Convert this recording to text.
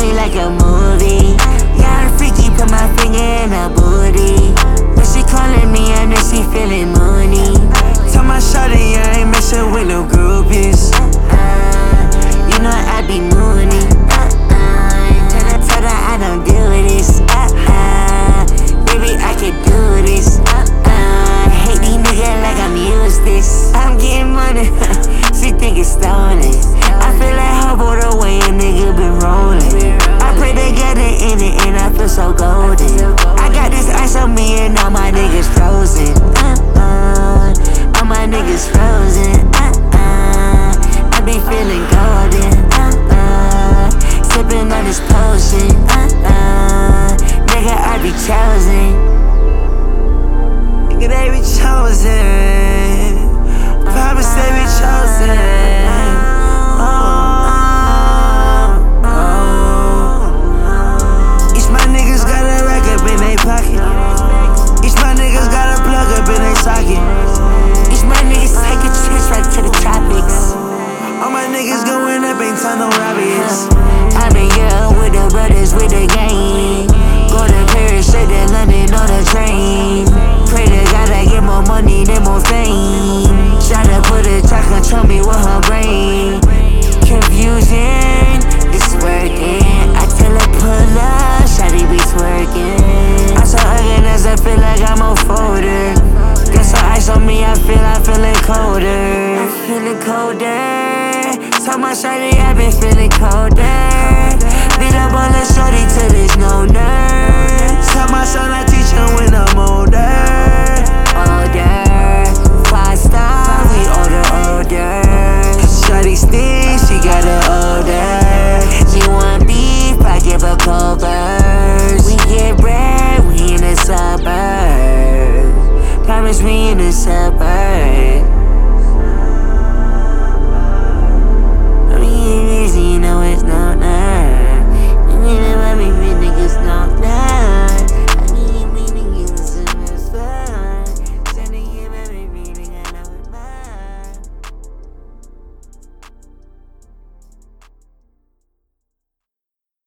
me like a movie. chosen, uh-uh. Nigga, I be chosen. tell me what her brain. Confusion, it's working. I tell her pull up, shawty be twerking. I saw again I feel like I'm a folder. Got some ice on me, I feel I'm feeling colder. I'm feeling colder. Tell my shawty I've been feeling colder. December